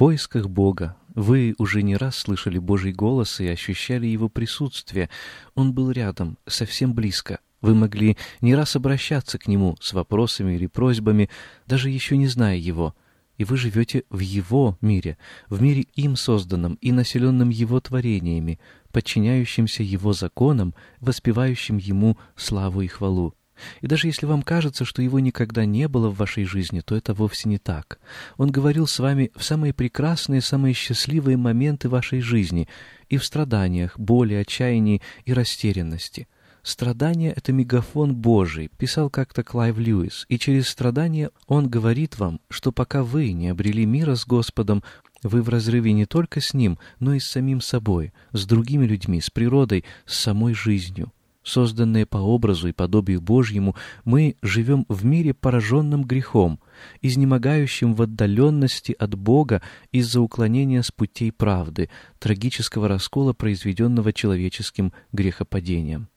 Поисках Бога. Вы уже не раз слышали Божий голос и ощущали Его присутствие. Он был рядом, совсем близко. Вы могли не раз обращаться к Нему с вопросами или просьбами, даже еще не зная Его. И вы живете в Его мире, в мире им созданном и населенном Его творениями, подчиняющимся Его законам, воспевающим Ему славу и хвалу. И даже если вам кажется, что его никогда не было в вашей жизни, то это вовсе не так. Он говорил с вами в самые прекрасные, самые счастливые моменты вашей жизни и в страданиях, боли, отчаянии и растерянности. Страдание — это мегафон Божий, писал как-то Клайв Льюис, и через страдания он говорит вам, что пока вы не обрели мира с Господом, вы в разрыве не только с Ним, но и с самим собой, с другими людьми, с природой, с самой жизнью. Созданные по образу и подобию Божьему, мы живем в мире, пораженном грехом, изнемогающим в отдаленности от Бога из-за уклонения с путей правды, трагического раскола, произведенного человеческим грехопадением.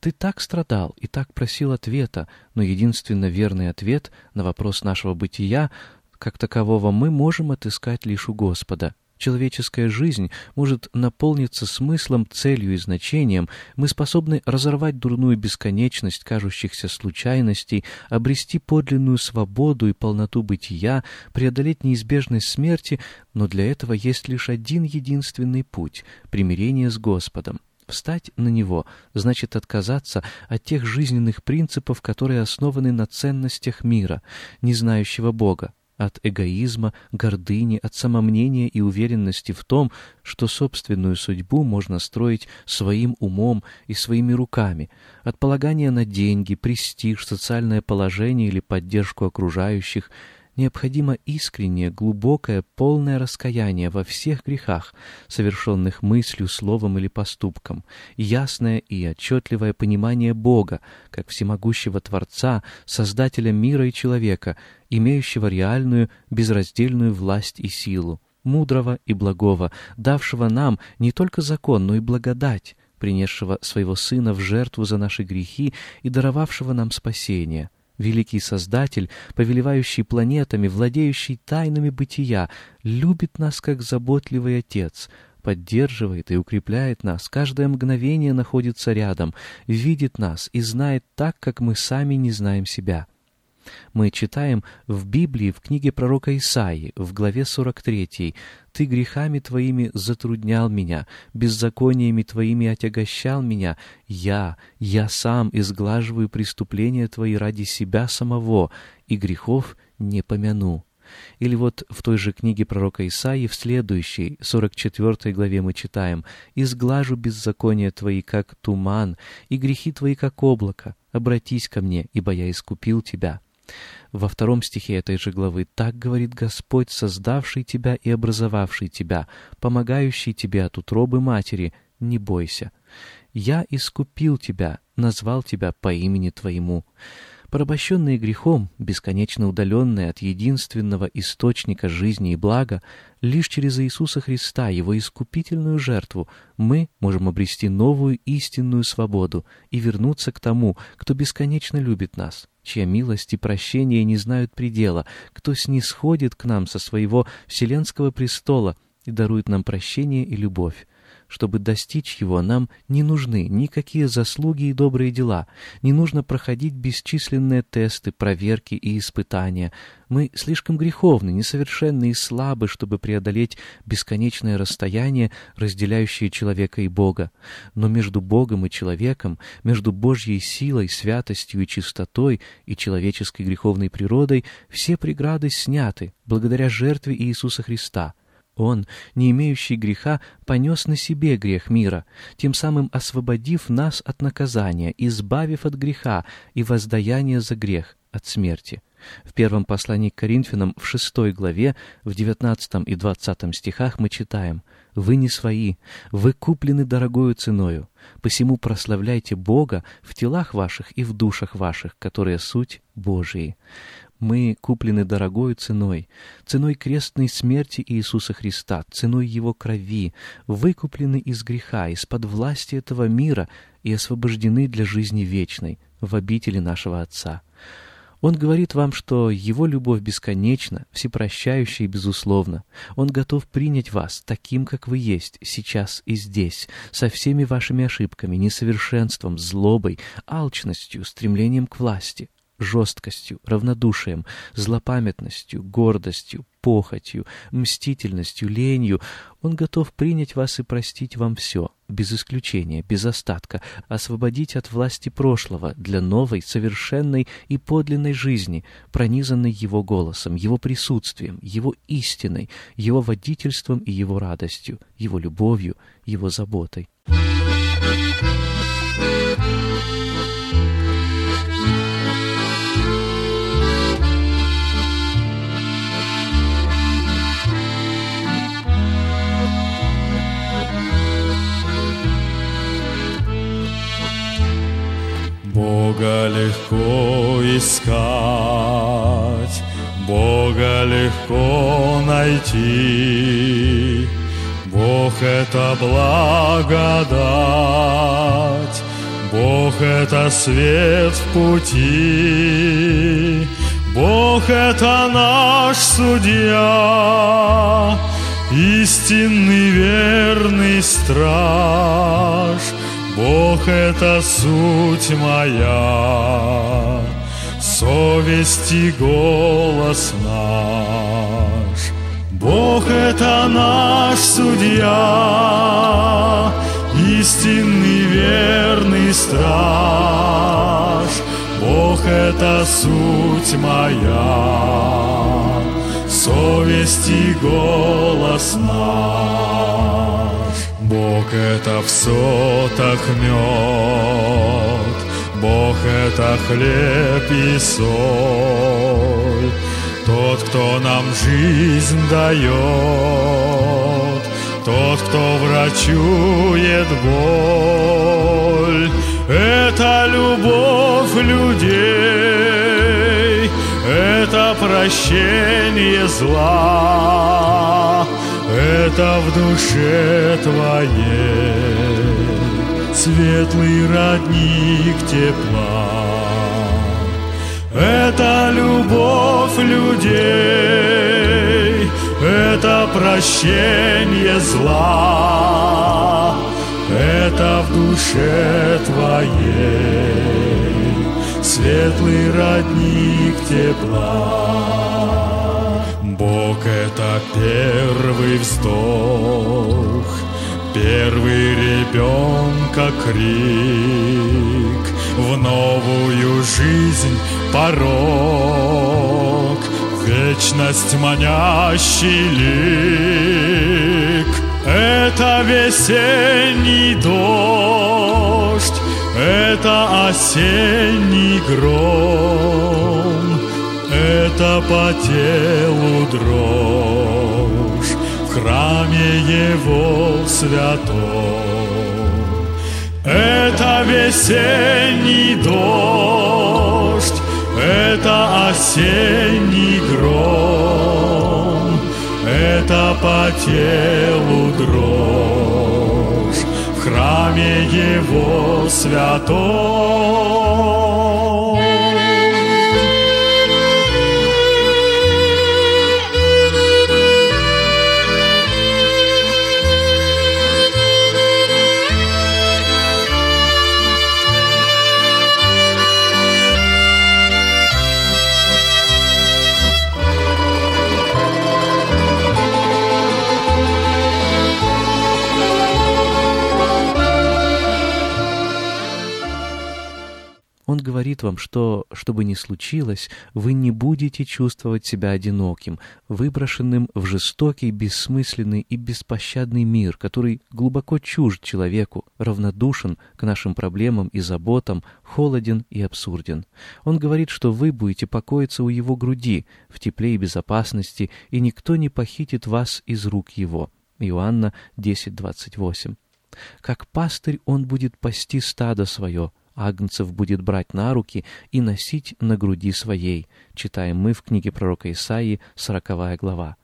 Ты так страдал и так просил ответа, но единственно верный ответ на вопрос нашего бытия, как такового, мы можем отыскать лишь у Господа — Человеческая жизнь может наполниться смыслом, целью и значением. Мы способны разорвать дурную бесконечность кажущихся случайностей, обрести подлинную свободу и полноту бытия, преодолеть неизбежность смерти, но для этого есть лишь один единственный путь — примирение с Господом. Встать на него значит отказаться от тех жизненных принципов, которые основаны на ценностях мира, не знающего Бога от эгоизма, гордыни, от самомнения и уверенности в том, что собственную судьбу можно строить своим умом и своими руками, от полагания на деньги, престиж, социальное положение или поддержку окружающих – необходимо искреннее, глубокое, полное раскаяние во всех грехах, совершенных мыслью, словом или поступком, ясное и отчетливое понимание Бога, как всемогущего Творца, Создателя мира и человека, имеющего реальную, безраздельную власть и силу, мудрого и благого, давшего нам не только закон, но и благодать, принесшего своего Сына в жертву за наши грехи и даровавшего нам спасение — Великий Создатель, повелевающий планетами, владеющий тайнами бытия, любит нас как заботливый Отец, поддерживает и укрепляет нас, каждое мгновение находится рядом, видит нас и знает так, как мы сами не знаем себя. Мы читаем в Библии, в книге пророка Исаии, в главе 43, «Ты грехами твоими затруднял меня, беззакониями твоими отягощал меня. Я, я сам изглаживаю преступления твои ради себя самого, и грехов не помяну». Или вот в той же книге пророка Исаии в следующей, 44 главе мы читаем «Изглажу беззакония твои, как туман, и грехи твои, как облако. Обратись ко мне, ибо я искупил тебя». Во втором стихе этой же главы «Так говорит Господь, создавший тебя и образовавший тебя, помогающий тебе от утробы матери, не бойся. Я искупил тебя, назвал тебя по имени твоему». Порабощенные грехом, бесконечно удаленные от единственного источника жизни и блага, лишь через Иисуса Христа, Его искупительную жертву, мы можем обрести новую истинную свободу и вернуться к тому, кто бесконечно любит нас, чья милость и прощение не знают предела, кто снисходит к нам со своего вселенского престола и дарует нам прощение и любовь. Чтобы достичь его, нам не нужны никакие заслуги и добрые дела, не нужно проходить бесчисленные тесты, проверки и испытания. Мы слишком греховны, несовершенны и слабы, чтобы преодолеть бесконечное расстояние, разделяющее человека и Бога. Но между Богом и человеком, между Божьей силой, святостью и чистотой и человеческой греховной природой все преграды сняты благодаря жертве Иисуса Христа — он, не имеющий греха, понес на себе грех мира, тем самым освободив нас от наказания, избавив от греха и воздаяния за грех от смерти. В первом послании к Коринфянам в шестой главе, в девятнадцатом и двадцатом стихах мы читаем «Вы не свои, вы куплены дорогою ценою, посему прославляйте Бога в телах ваших и в душах ваших, которые суть Божии». Мы куплены дорогою ценой, ценой крестной смерти Иисуса Христа, ценой Его крови, выкуплены из греха, из-под власти этого мира и освобождены для жизни вечной в обители нашего Отца. Он говорит вам, что Его любовь бесконечна, всепрощающая и безусловна. Он готов принять вас таким, как вы есть, сейчас и здесь, со всеми вашими ошибками, несовершенством, злобой, алчностью, стремлением к власти жесткостью, равнодушием, злопамятностью, гордостью, похотью, мстительностью, ленью. Он готов принять вас и простить вам все, без исключения, без остатка, освободить от власти прошлого для новой, совершенной и подлинной жизни, пронизанной Его голосом, Его присутствием, Его истиной, Его водительством и Его радостью, Его любовью, Его заботой. Бога легко искать, Бога легко найти. Бог — это благодать, Бог — это свет в пути, Бог — это наш судья, истинный верный страж — Бог — это суть моя, совесть и голос наш. Бог — это наш судья, истинный верный страж. Бог — это суть моя, совесть и голос наш. Бог это в сотах мед, Бог это хлеб и соль, Тот, кто нам жизнь дает, Тот, кто врачует боль, Это любовь людей, Это прощение зла, это в душе твоей светлый родник тепла. Это любовь людей, это прощение зла, это в душе твоей светлый родник тепла. Это первый вздох, Первый ребенка крик, В новую жизнь порог, Вечность манящий лик. Это весенний дождь, Это осенний гром, это по телу дрожь в храме его святом. Это весенний дождь, Это осенний гром, это по телу дрожь в храме его святой. Говорит вам, что, что бы ни случилось, вы не будете чувствовать себя одиноким, выброшенным в жестокий, бессмысленный и беспощадный мир, который глубоко чужд человеку, равнодушен к нашим проблемам и заботам, холоден и абсурден. Он говорит, что вы будете покоиться у его груди, в тепле и безопасности, и никто не похитит вас из рук его. Иоанна 10.28. Как пастырь он будет пасти стадо свое, агнцев будет брать на руки и носить на груди своей, читаем мы в книге пророка Исаии, 40 глава.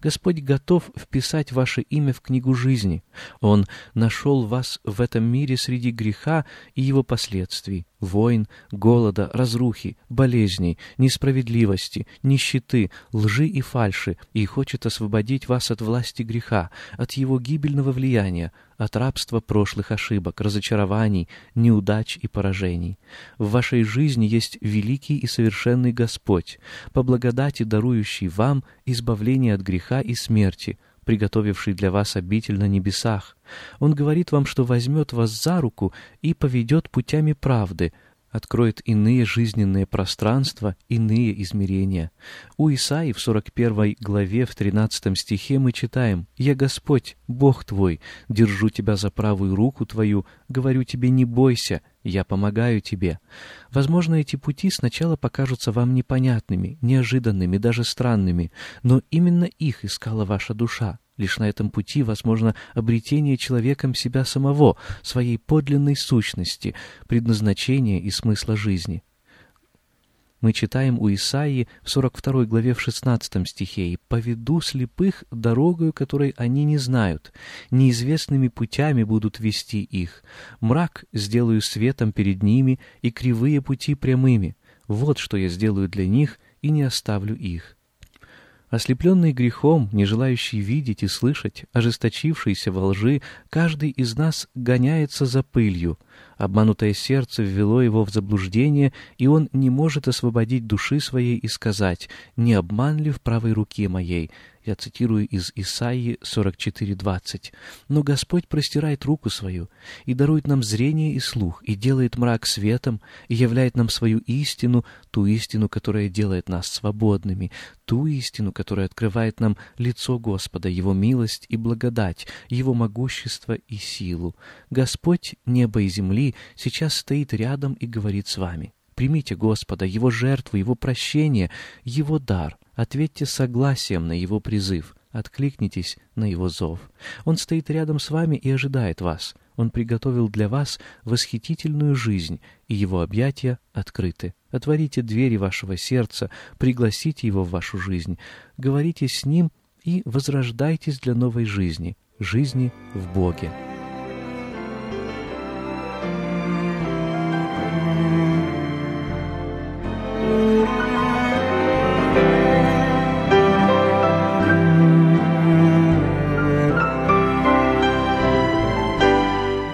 Господь готов вписать ваше имя в книгу жизни. Он нашел вас в этом мире среди греха и его последствий, войн, голода, разрухи, болезней, несправедливости, нищеты, лжи и фальши, и хочет освободить вас от власти греха, от его гибельного влияния, от рабства прошлых ошибок, разочарований, неудач и поражений. В вашей жизни есть великий и совершенный Господь, по благодати дарующий вам избавление от греха и смерти, приготовивший для вас обитель на небесах. Он говорит вам, что возьмет вас за руку и поведет путями правды — откроет иные жизненные пространства, иные измерения. У Исаии в 41 главе в 13 стихе мы читаем «Я Господь, Бог твой, держу тебя за правую руку твою, говорю тебе, не бойся, я помогаю тебе». Возможно, эти пути сначала покажутся вам непонятными, неожиданными, даже странными, но именно их искала ваша душа. Лишь на этом пути возможно обретение человеком себя самого, своей подлинной сущности, предназначения и смысла жизни. Мы читаем у Исаии в 42 главе в 16 стихе «И поведу слепых дорогою, которой они не знают, неизвестными путями будут вести их, мрак сделаю светом перед ними, и кривые пути прямыми. Вот что я сделаю для них, и не оставлю их». Ослепленный грехом, не желающий видеть и слышать, ожесточившийся во лжи, каждый из нас гоняется за пылью. Обманутое сердце ввело его в заблуждение, и он не может освободить души своей и сказать «Не обман ли в правой руке моей?» Я цитирую из Исаии 44.20. «Но Господь простирает руку свою и дарует нам зрение и слух, и делает мрак светом, и являет нам свою истину, ту истину, которая делает нас свободными, ту истину, которая открывает нам лицо Господа, Его милость и благодать, Его могущество и силу. Господь неба и земли сейчас стоит рядом и говорит с вами. Примите Господа, Его жертву, Его прощение, Его дар — Ответьте согласием на Его призыв, откликнитесь на Его зов. Он стоит рядом с вами и ожидает вас. Он приготовил для вас восхитительную жизнь, и Его объятия открыты. Отворите двери вашего сердца, пригласите Его в вашу жизнь, говорите с Ним и возрождайтесь для новой жизни, жизни в Боге.